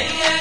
Yeah.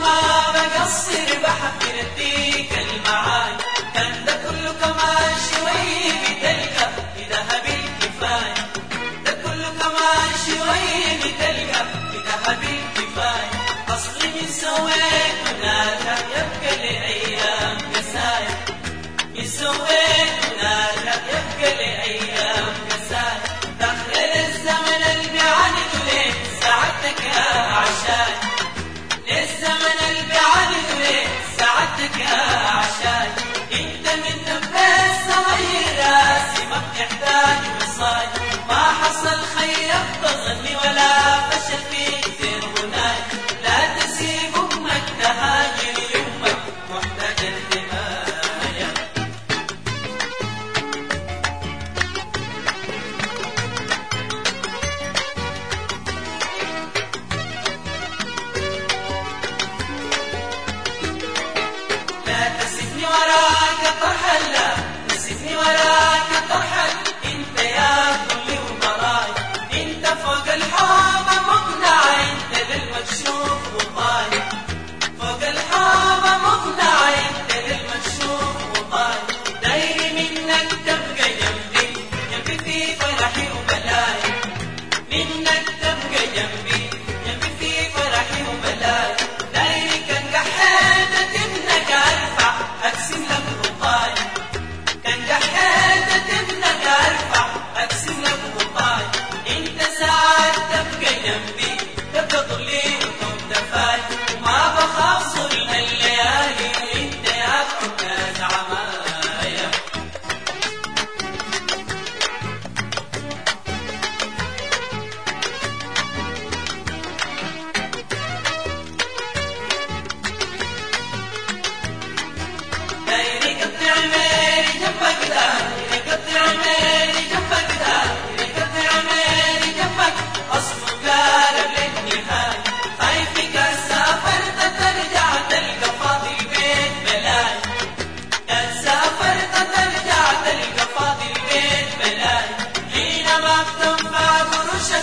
ما بقصر بحفر فيك المعاني. كان ده كله كما شوي بتلقى بذهب الكفاية. ده كله كما شوي بتلقى بذهب الكفاية. أصل من سويت هناك يبقى لأيام نسايا من سويت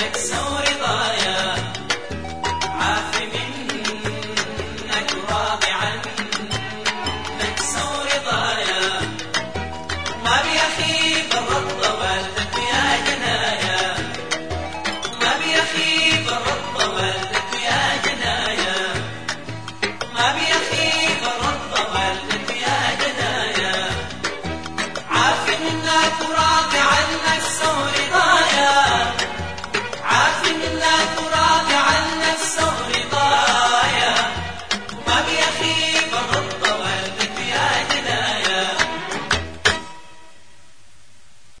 Conexão